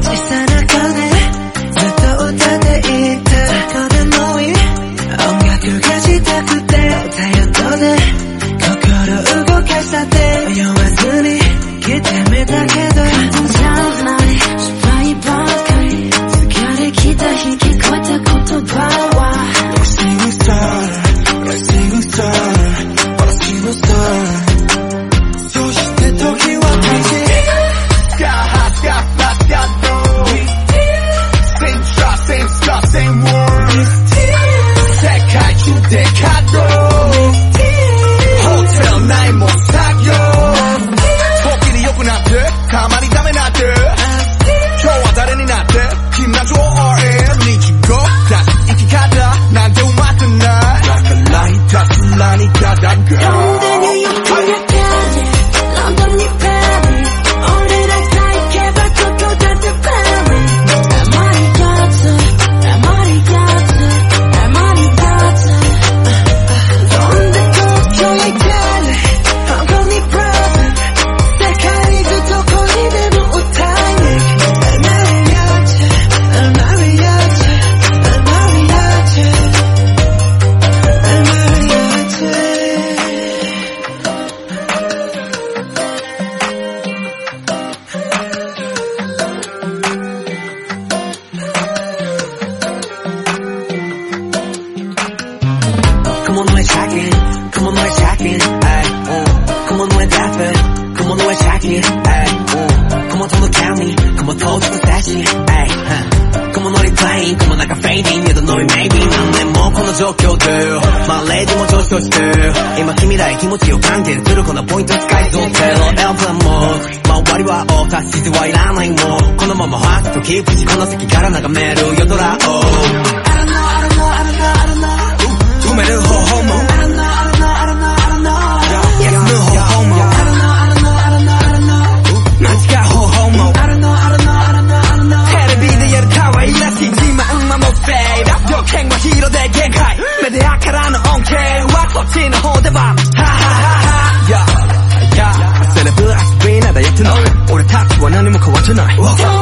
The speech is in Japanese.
最 sad 的。Kamari dame na 雲の絵借金雲の絵借金雲の絵ダフ雲の絵借金雲とのキャミ雲と落ちたし雲のリプライ雲なフェイディングやどのりメイビー何年もこの状況でまあレイジも上昇して今君らへ気持ちを感じるトのポイント使いそうゼロエルプランも終わりはオータはいらないもこのままファーストキープしこの席から眺める夜空を يعني مكوى tonight.